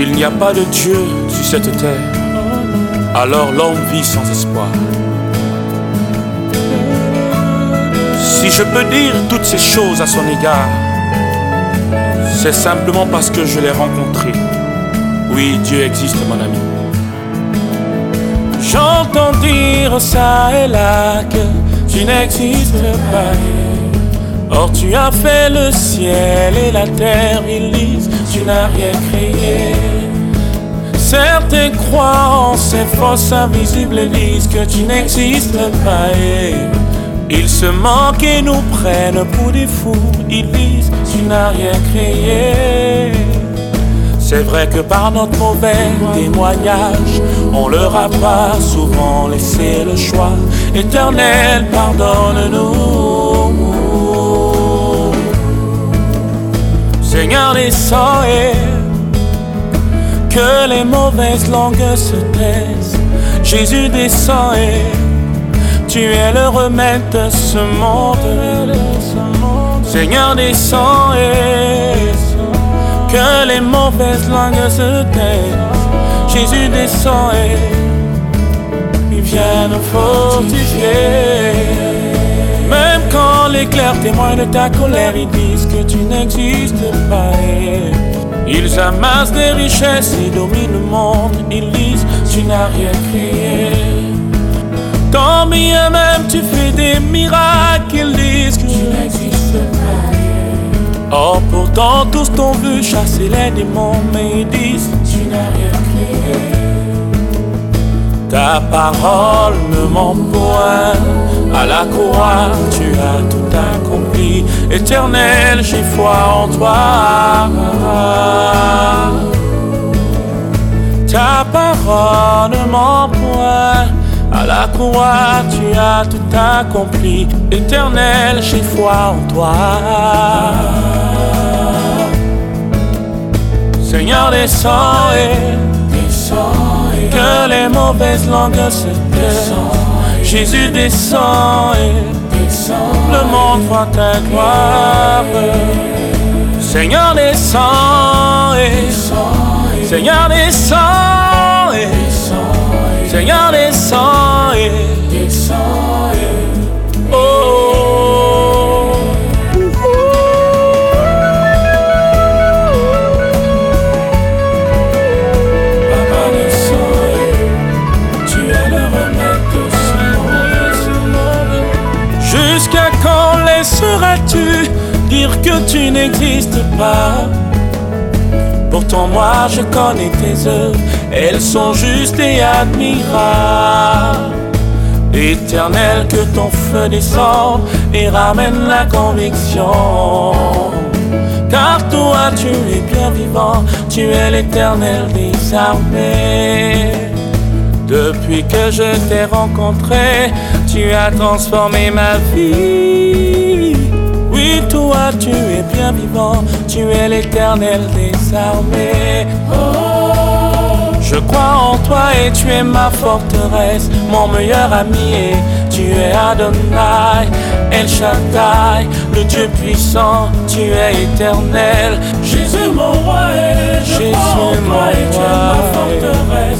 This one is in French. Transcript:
S'il n'y a pas de Dieu sur cette terre, alors l'homme vit sans espoir. Si je peux dire toutes ces choses à son égard, c'est simplement parce que je l'ai rencontré. Oui, Dieu existe, mon ami. J'entends dire ça et là que tu n'existes pas. Or tu as fait le ciel et la terre, ils disent, tu n'as rien créé. Croient en ces forces invisibles et disent que tu n'existes pas. Ils se moquent et nous prennent pour des fous. Ils disent, tu n'as rien créé. C'est vrai que par notre mauvais témoignage, on leur a pas souvent laissé le choix. Éternel, pardonne-nous. Seigneur, descends et que les mauvaises langues se taisent. Jésus descend et tu es le remède de ce monde. Seigneur, descends et que les mauvaises langues se taisent. Jésus descend et il vient nous fortifier. Même quand les clairs témoignent de ta colère, ils disent que tu n'existes pas. Ils amassent des richesses et dominent le monde. Ils disent tu n'as rien créé. Tant bien même tu fais des miracles, ils disent que tu n'existes pas. Oh, pourtant tous t'ont vu chasser les démons, mais ils disent tu n'as rien créé. Ta parole ne ment point. À la croix, tu as tout accompli. Éternel, j'ai foi en toi. Ta parole ne ment point. À la croix, tu as tout accompli. Éternel, j'ai foi en toi. Seigneur, descends et que les mauvaises langues se taisent. Jésus descend et le monde voit ta gloire. Seigneur, descend et Seigneur, descend et Seigneur, descend et tu n'existes pas? Pourtant moi je connais tes œuvres, elles sont justes et admirables. Éternel, que ton feu descende et ramène la conviction. Car toi tu es bien vivant, tu es l'éternel des armées. Depuis que je t'ai rencontré, tu as transformé ma vie. Oui, toi tu es bien vivant, tu es l'éternel des armées. Oh, je crois en toi et tu es ma forteresse, mon meilleur ami et tu es Adonai, El Shaddai, le Dieu puissant, tu es éternel. Jésus mon roi et je Jésus, crois en toi et tu es ma forteresse,